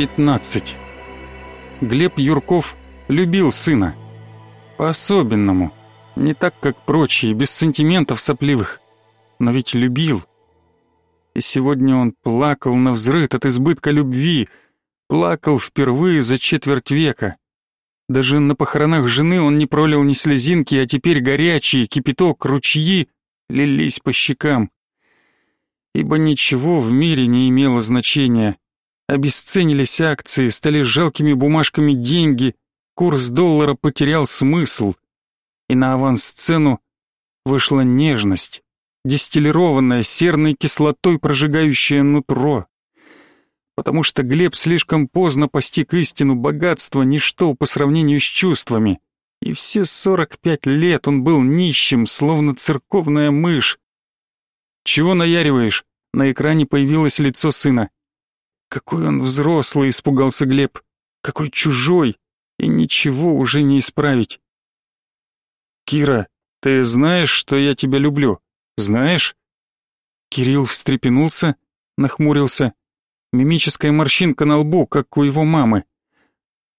15. Глеб Юрков любил сына. По-особенному. Не так, как прочие, без сантиментов сопливых. Но ведь любил. И сегодня он плакал на взрыд от избытка любви. Плакал впервые за четверть века. Даже на похоронах жены он не пролил ни слезинки, а теперь горячие, кипяток, ручьи лились по щекам. Ибо ничего в мире не имело значения. Обесценились акции, стали жалкими бумажками деньги, курс доллара потерял смысл. И на авансцену вышла нежность, дистиллированная серной кислотой прожигающая нутро потому что Глеб слишком поздно постиг истину богатства ничто по сравнению с чувствами. И все сорок пять лет он был нищим, словно церковная мышь. «Чего наяриваешь?» На экране появилось лицо сына. «Какой он взрослый!» — испугался Глеб. «Какой чужой! И ничего уже не исправить!» «Кира, ты знаешь, что я тебя люблю? Знаешь?» Кирилл встрепенулся, нахмурился. Мимическая морщинка на лбу, как у его мамы.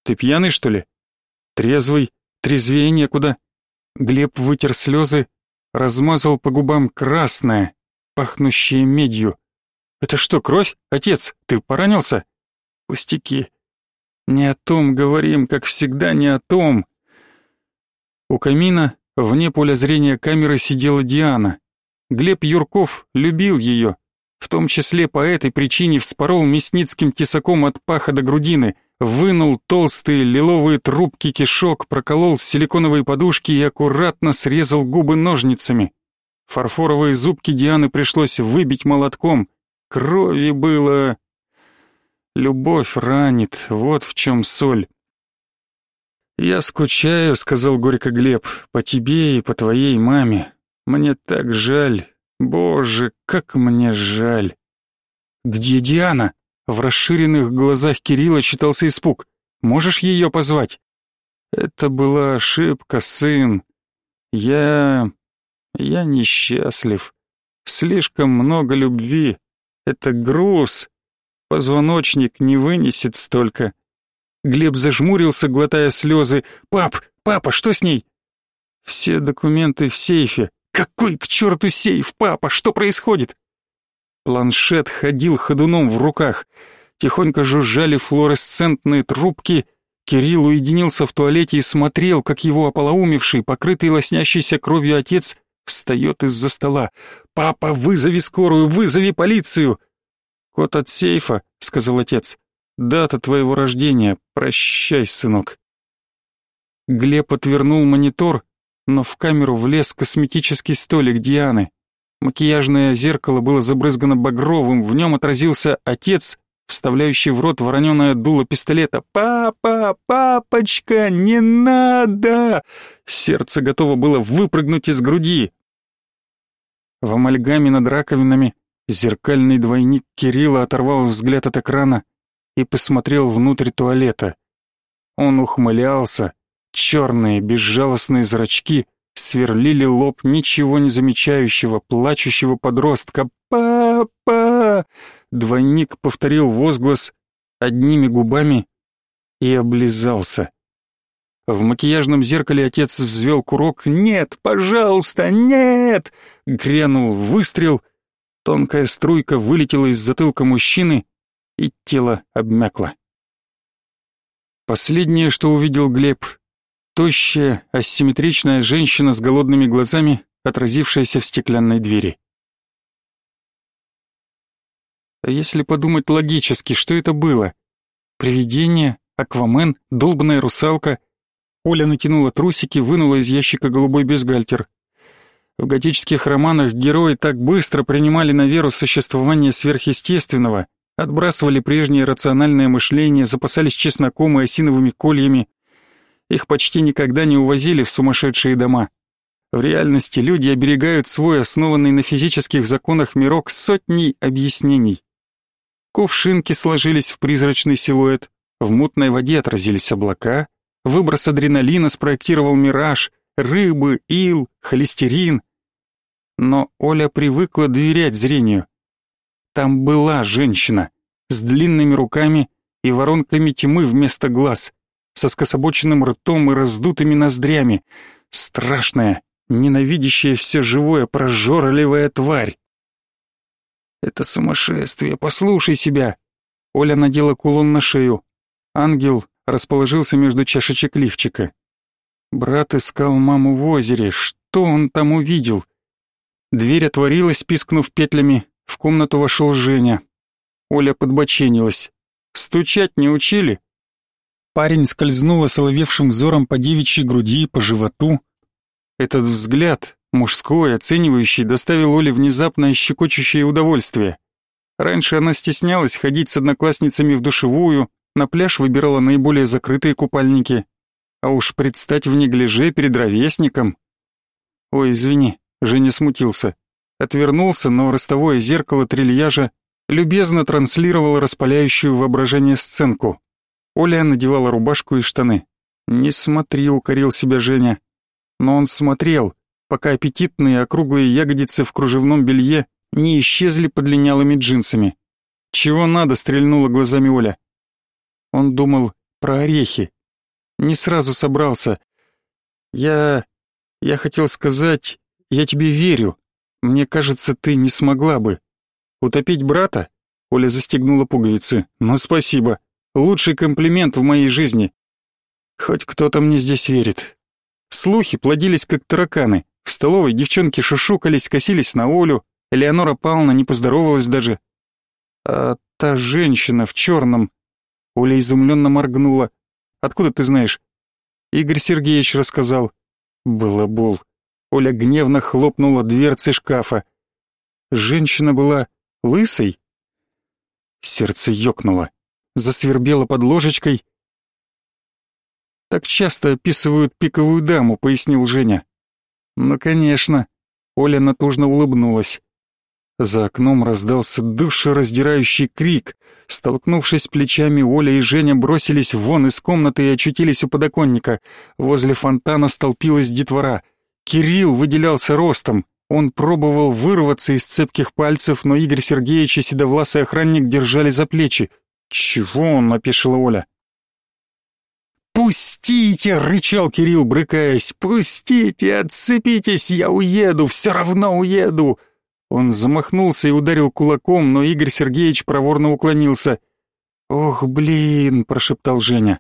Ты пьяный, что ли? Трезвый, трезвее некуда. Глеб вытер слезы, размазал по губам красное, пахнущее медью. Это что, кровь? Отец, ты поранился? Пустяки. Не о том говорим, как всегда, не о том. У камина, вне поля зрения камеры, сидела Диана. Глеб Юрков любил ее, в том числе по этой причине вспорол мясницким тесаком от паха до грудины, вынул толстые лиловые трубки кишок, проколол силиконовые подушки и аккуратно срезал губы ножницами. Фарфоровые зубки Дианы пришлось выбить молотком. Крови было... Любовь ранит, вот в чем соль. «Я скучаю», — сказал горько Глеб, — «по тебе и по твоей маме. Мне так жаль, Боже, как мне жаль. Где Диана? В расширенных глазах Кирилла читался испуг. Можешь ее позвать? Это была ошибка, сын. Я... я несчастлив. Слишком много любви. Это груз. Позвоночник не вынесет столько. Глеб зажмурился, глотая слезы. «Пап, папа, что с ней?» «Все документы в сейфе. Какой к черту сейф, папа? Что происходит? Планшет ходил ходуном в руках. Тихонько жужжали флуоресцентные трубки. Кирилл уединился в туалете и смотрел, как его ополоумевший, покрытый лоснящейся кровью отец встает из-за стола. «Папа, вызови скорую, вызови полицию!» «Код от сейфа», — сказал отец. «Дата твоего рождения. Прощай, сынок». Глеб отвернул монитор, но в камеру влез косметический столик Дианы. Макияжное зеркало было забрызгано багровым, в нем отразился отец, вставляющий в рот вороненое дуло пистолета. «Папа! Папочка! Не надо!» Сердце готово было выпрыгнуть из груди. В амальгаме над раковинами зеркальный двойник Кирилла оторвал взгляд от экрана и посмотрел внутрь туалета. Он ухмылялся, Черные, безжалостные зрачки сверлили лоб ничего не замечающего, плачущего подростка. «Папа!» Двойник повторил возглас одними губами и облизался. В макияжном зеркале отец взвел курок. «Нет, пожалуйста, нет!» Грянул выстрел. Тонкая струйка вылетела из затылка мужчины, и тело обмякло. Последнее, что увидел Глеб, Тощая, асимметричная женщина с голодными глазами, отразившаяся в стеклянной двери. А если подумать логически, что это было? Привидение, аквамен, долбанная русалка. Оля натянула трусики, вынула из ящика голубой бюстгальтер. В готических романах герои так быстро принимали на веру существование сверхъестественного, отбрасывали прежнее рациональное мышление, запасались чесноком и осиновыми кольями, их почти никогда не увозили в сумасшедшие дома. В реальности люди оберегают свой основанный на физических законах мирок сотней объяснений. Кувшинки сложились в призрачный силуэт, в мутной воде отразились облака, выброс адреналина спроектировал мираж, рыбы, ил, холестерин. Но Оля привыкла доверять зрению. Там была женщина с длинными руками, и воронками тьмы вместо глаз, со скособоченным ртом и раздутыми ноздрями. Страшная, ненавидящая все живое, прожорливая тварь. «Это сумасшествие, послушай себя!» Оля надела кулон на шею. Ангел расположился между чашечек лифчика. Брат искал маму в озере. Что он там увидел? Дверь отворилась, пискнув петлями. В комнату вошел Женя. Оля подбоченилась. «Стучать не учили?» Парень скользнул осоловевшим взором по девичьей груди и по животу. Этот взгляд, мужской, оценивающий, доставил Оле внезапное щекочущее удовольствие. Раньше она стеснялась ходить с одноклассницами в душевую, на пляж выбирала наиболее закрытые купальники. А уж предстать в неглиже перед ровесником. Ой, извини, Женя смутился. Отвернулся, но ростовое зеркало трильяжа любезно транслировало распаляющую воображение сценку. Оля надевала рубашку и штаны. «Не смотри», — укорил себя Женя. Но он смотрел, пока аппетитные округлые ягодицы в кружевном белье не исчезли под линялыми джинсами. «Чего надо?» — стрельнула глазами Оля. Он думал про орехи. Не сразу собрался. «Я... я хотел сказать, я тебе верю. Мне кажется, ты не смогла бы. Утопить брата?» Оля застегнула пуговицы. «Ну, спасибо. Лучший комплимент в моей жизни. Хоть кто-то мне здесь верит. Слухи плодились как тараканы. В столовой девчонки шушукались, косились на Олю. Элеонора Павловна не поздоровалась даже. А та женщина в черном... Оля изумленно моргнула. «Откуда ты знаешь?» Игорь Сергеевич рассказал. Балабол. Оля гневно хлопнула дверцы шкафа. Женщина была лысой? Сердце ёкнуло засвербела под ложечкой. «Так часто описывают пиковую даму», — пояснил Женя. «Ну, конечно». Оля натужно улыбнулась. За окном раздался душераздирающий крик. Столкнувшись плечами, Оля и Женя бросились вон из комнаты и очутились у подоконника. Возле фонтана столпилась детвора. Кирилл выделялся ростом. Он пробовал вырваться из цепких пальцев, но Игорь Сергеевич и седовласый охранник держали за плечи. «Чего он?» — опешила Оля. «Пустите!» — рычал Кирилл, брыкаясь. «Пустите! Отцепитесь! Я уеду! Все равно уеду!» Он замахнулся и ударил кулаком, но Игорь Сергеевич проворно уклонился. «Ох, блин!» — прошептал Женя.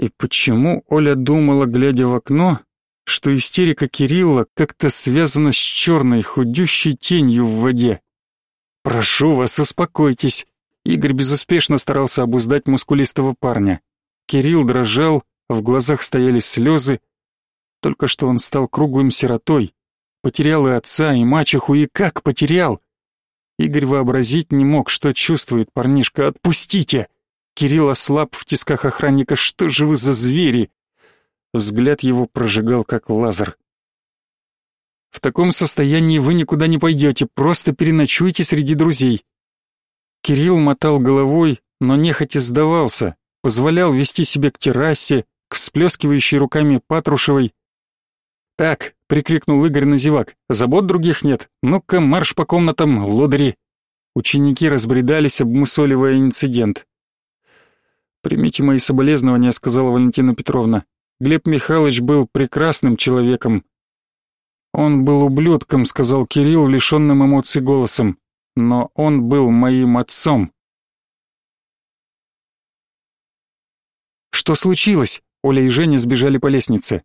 И почему Оля думала, глядя в окно, что истерика Кирилла как-то связана с черной худющей тенью в воде? «Прошу вас, успокойтесь. Игорь безуспешно старался обуздать мускулистого парня. Кирилл дрожал, в глазах стояли слезы. Только что он стал круглым сиротой, потерял и отца, и мачеху, и как потерял! Игорь вообразить не мог, что чувствует парнишка. «Отпустите!» Кирилл ослаб в тисках охранника. «Что же вы за звери?» Взгляд его прожигал, как лазер. «В таком состоянии вы никуда не пойдете, просто переночуйте среди друзей. Кирилл мотал головой, но нехотя сдавался, позволял вести себя к террасе, к всплескивающей руками Патрушевой. «Так», — прикрикнул Игорь на зевак, — «забот других нет, ну-ка марш по комнатам, лодыри!» Ученики разбредались, обмусоливая инцидент. «Примите мои соболезнования», — сказала Валентина Петровна. «Глеб Михайлович был прекрасным человеком». «Он был ублюдком», — сказал Кирилл, лишенным эмоций голосом но он был моим отцом. Что случилось? Оля и Женя сбежали по лестнице.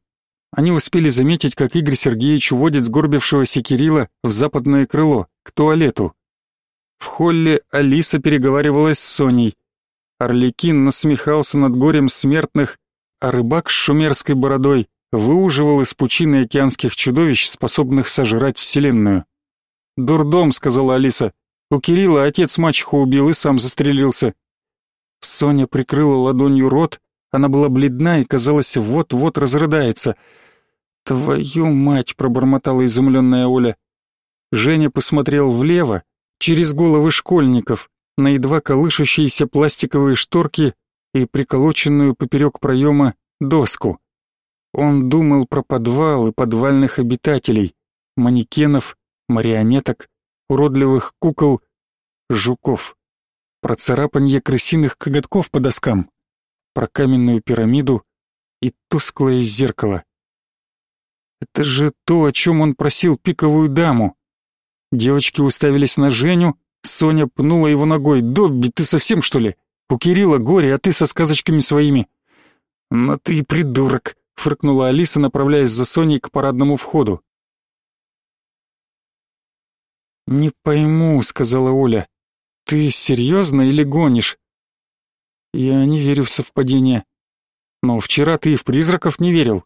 Они успели заметить, как Игорь Сергеевич уводит сгорбившегося Кирилла в западное крыло, к туалету. В холле Алиса переговаривалась с Соней. Орликин насмехался над горем смертных, а рыбак с шумерской бородой выуживал из пучины океанских чудовищ, способных сожрать вселенную. «Дурдом», — сказала Алиса. У Кирилла отец мачеху убил и сам застрелился. Соня прикрыла ладонью рот, она была бледна и, казалось, вот-вот разрыдается. «Твою мать!» — пробормотала изумленная Оля. Женя посмотрел влево, через головы школьников, на едва колышущиеся пластиковые шторки и приколоченную поперек проема доску. Он думал про подвал и подвальных обитателей, манекенов, марионеток, уродливых кукол, жуков. про царапанье крысиных коготков по доскам, про каменную пирамиду и тусклое зеркало. Это же то, о чем он просил пиковую даму. Девочки уставились на Женю, Соня пнула его ногой. «Добби, ты совсем, что ли? У Кирилла горе, а ты со сказочками своими». «Но ты придурок», — фыркнула Алиса, направляясь за Соней к парадному входу. «Не пойму», — сказала Оля. «Ты серьезно или гонишь?» «Я не верю в совпадение. Но вчера ты и в призраков не верил».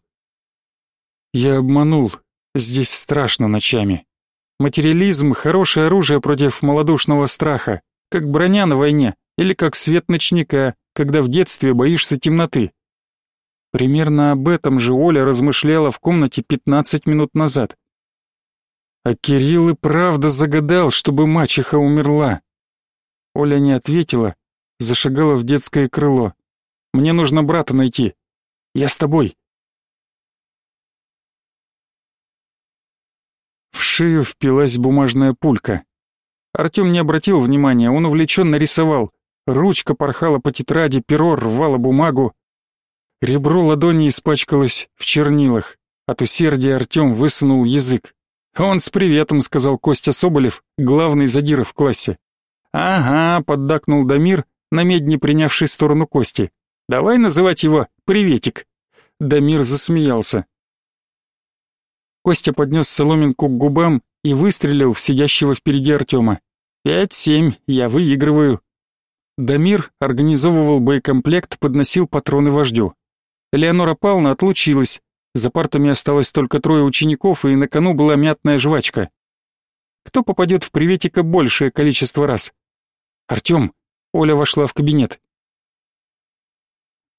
«Я обманул. Здесь страшно ночами. Материализм — хорошее оружие против малодушного страха, как броня на войне или как свет ночника, когда в детстве боишься темноты. Примерно об этом же Оля размышляла в комнате 15 минут назад. А Кирилл и правда загадал, чтобы мачеха умерла. Оля не ответила, зашагала в детское крыло. «Мне нужно брата найти. Я с тобой». В шею впилась бумажная пулька. Артем не обратил внимания, он увлеченно рисовал. Ручка порхала по тетради, перо рвало бумагу. Ребро ладони испачкалось в чернилах. От усердия Артем высунул язык. «Он с приветом», — сказал Костя Соболев, главный задира в классе. «Ага», — поддакнул Дамир, на медне принявший сторону Кости. «Давай называть его Приветик». Дамир засмеялся. Костя поднес соломинку к губам и выстрелил в сидящего впереди Артема. «Пять-семь, я выигрываю». Дамир организовывал боекомплект, подносил патроны вождю. Леонора Павловна отлучилась. За партами осталось только трое учеников, и на кону была мятная жвачка. Кто попадет в приветика большее количество раз? Артем. Оля вошла в кабинет.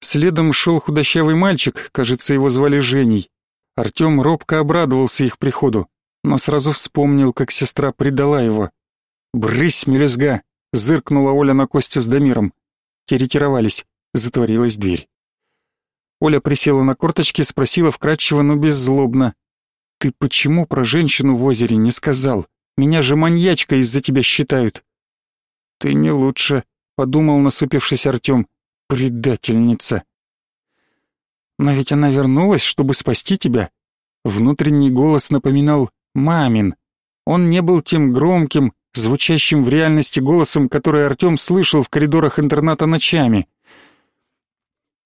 Следом шел худощавый мальчик, кажется, его звали Женей. Артем робко обрадовался их приходу, но сразу вспомнил, как сестра предала его. «Брысь, мелюзга!» — зыркнула Оля на Костю с Дамиром. Те ретировались, затворилась дверь. Оля присела на корточки, спросила вкратчиво, но беззлобно. «Ты почему про женщину в озере не сказал? Меня же маньячка из-за тебя считают». «Ты не лучше», — подумал, насупившись Артем. «Предательница». Но ведь она вернулась, чтобы спасти тебя. Внутренний голос напоминал «мамин». Он не был тем громким, звучащим в реальности голосом, который Артем слышал в коридорах интерната ночами.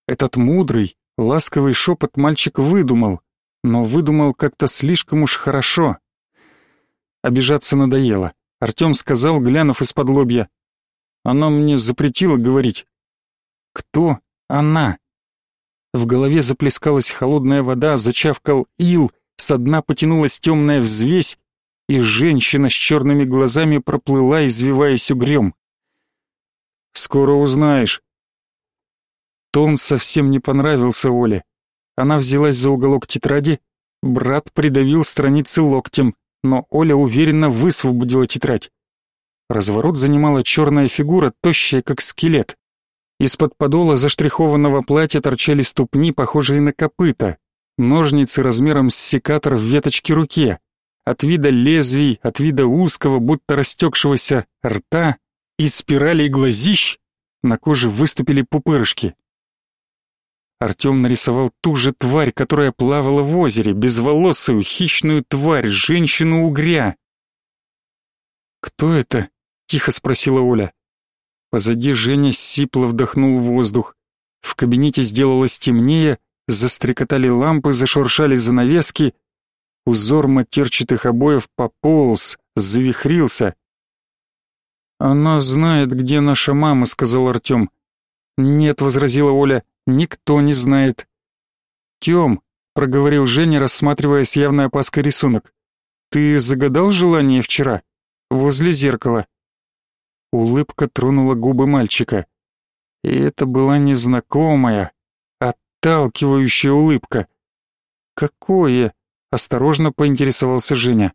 Этот мудрый, ласковый шепот мальчик выдумал, но выдумал как-то слишком уж хорошо. Обижаться надоело. Артем сказал, глянув из-под лобья. Она мне запретила говорить. Кто она? В голове заплескалась холодная вода, зачавкал ил, со дна потянулась темная взвесь, и женщина с черными глазами проплыла, извиваясь угрем. «Скоро узнаешь». Тон совсем не понравился Оле. Она взялась за уголок тетради, брат придавил страницы локтем, но Оля уверенно высвободила тетрадь. Разворот занимала черная фигура, тощая как скелет. Из-под подола заштрихованного платья торчали ступни, похожие на копыта, ножницы размером с секатор в веточке руке. От вида лезвий, от вида узкого, будто растекшегося рта и спиралей глазищ на коже выступили пупырышки. Артем нарисовал ту же тварь, которая плавала в озере, безволосую, хищную тварь, женщину-угря. «Кто это?» — тихо спросила Оля. Позади Женя сипло вдохнул воздух. В кабинете сделалось темнее, застрекотали лампы, зашуршали занавески. Узор матерчатых обоев пополз, завихрился. «Она знает, где наша мама», — сказал Артем. «Нет», — возразила Оля, — «никто не знает». «Тем», — проговорил Женя, рассматривая с явной опаской рисунок, — «ты загадал желание вчера? Возле зеркала?» Улыбка тронула губы мальчика. И это была незнакомая, отталкивающая улыбка. «Какое?» — осторожно поинтересовался Женя.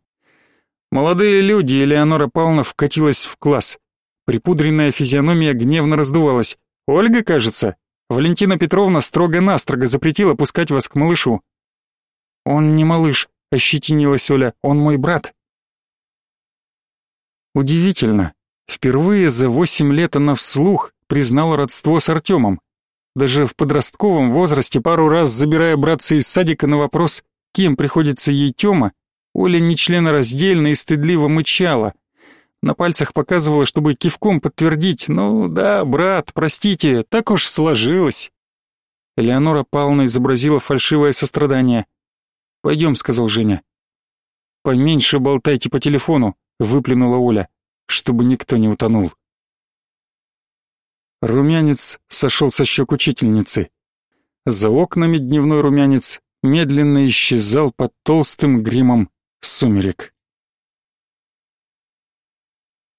Молодые люди, Элеонора Павловна вкатилась в класс. Припудренная физиономия гневно раздувалась. «Ольга, кажется? Валентина Петровна строго-настрого запретила пускать вас к малышу». «Он не малыш», — ощетинилась Оля, — «он мой брат». Удивительно, Впервые за восемь лет она вслух признала родство с Артемом. Даже в подростковом возрасте, пару раз забирая братца из садика на вопрос, кем приходится ей Тёма, Оля нечленораздельно и стыдливо мычала. На пальцах показывала, чтобы кивком подтвердить, ну да, брат, простите, так уж сложилось. Элеонора Павловна изобразила фальшивое сострадание. «Пойдем», — сказал Женя. «Поменьше болтайте по телефону», — выплюнула Оля, чтобы никто не утонул. Румянец сошел со щек учительницы. За окнами дневной румянец медленно исчезал под толстым гримом сумерек.